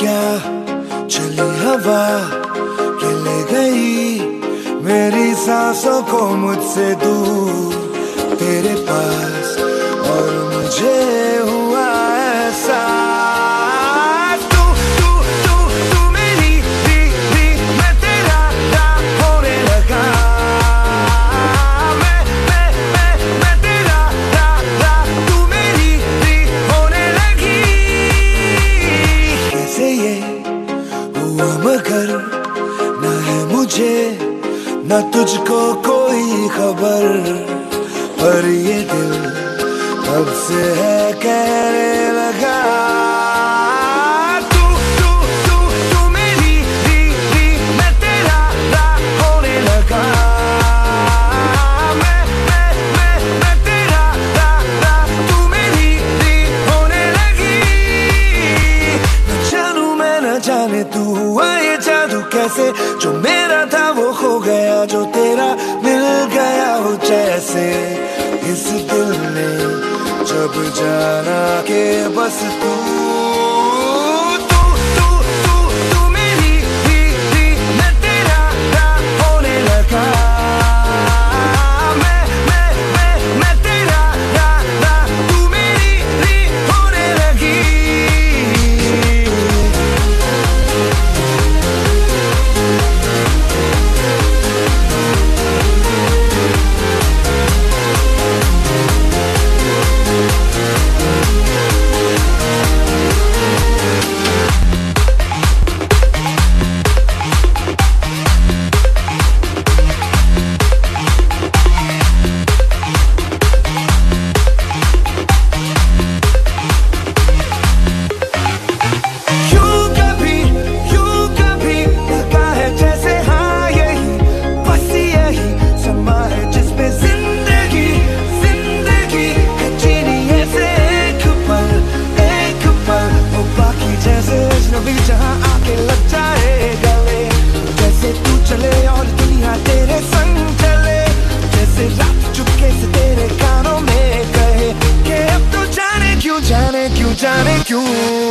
क्या? चली हवा ये ले गई मेरी सांसों को मुझसे दूर। कर न है मुझे, न तुझको कोई खबर। पर ये दिल अब से है कह कैसे जो मेरा था वो खो गया, जो तेरा मिल गया वो जैसे। इस दिल ने जब जाना के बस तू mangiare you.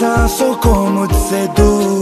सांसों को मुझसे दूर।